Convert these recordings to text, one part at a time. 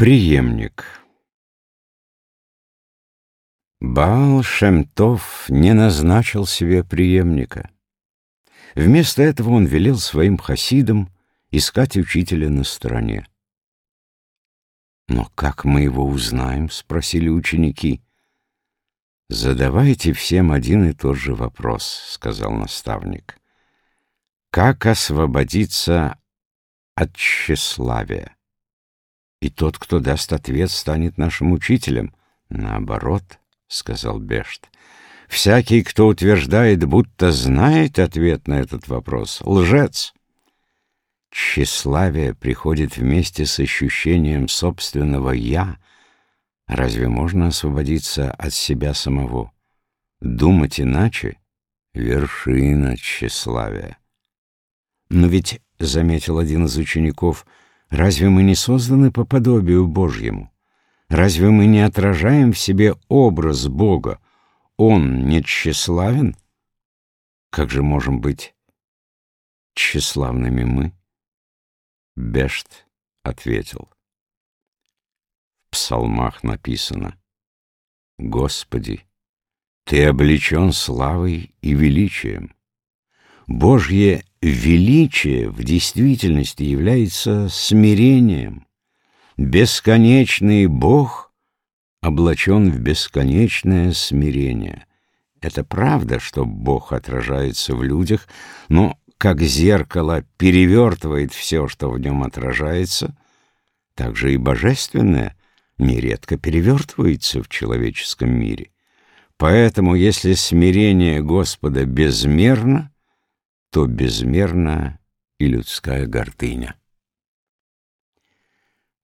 Приемник Баал Шемтов не назначил себе преемника. Вместо этого он велел своим хасидам искать учителя на стороне. «Но как мы его узнаем?» — спросили ученики. «Задавайте всем один и тот же вопрос», — сказал наставник. «Как освободиться от тщеславия?» И тот, кто даст ответ, станет нашим учителем. Наоборот, — сказал Бешт, — всякий, кто утверждает, будто знает ответ на этот вопрос, — лжец. Тщеславие приходит вместе с ощущением собственного «я». Разве можно освободиться от себя самого? Думать иначе — вершина тщеславия. Но ведь, — заметил один из учеников, — Разве мы не созданы по подобию Божьему? Разве мы не отражаем в себе образ Бога? Он не тщеславен? Как же можем быть тщеславными мы? Бешт ответил. В псалмах написано «Господи, Ты облечен славой и величием». Божье величие в действительности является смирением. Бесконечный Бог облачен в бесконечное смирение. Это правда, что Бог отражается в людях, но как зеркало перевертывает все, что в нем отражается, так же и божественное нередко перевертывается в человеческом мире. Поэтому, если смирение Господа безмерно, то безмерна и людская гордыня.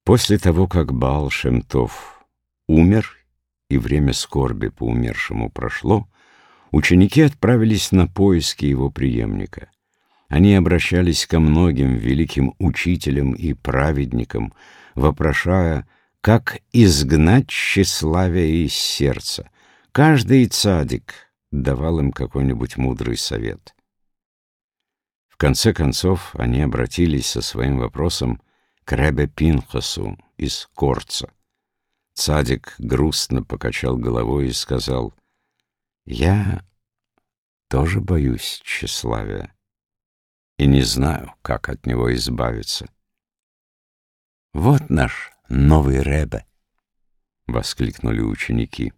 После того, как Баал Шемтов умер, и время скорби по умершему прошло, ученики отправились на поиски его преемника. Они обращались ко многим великим учителям и праведникам, вопрошая, как изгнать тщеславие из сердца. Каждый цадик давал им какой-нибудь мудрый совет. В конце концов, они обратились со своим вопросом к Ребе Пинхасу из Корца. Цадик грустно покачал головой и сказал, «Я тоже боюсь тщеславия и не знаю, как от него избавиться». «Вот наш новый Ребе!» — воскликнули ученики.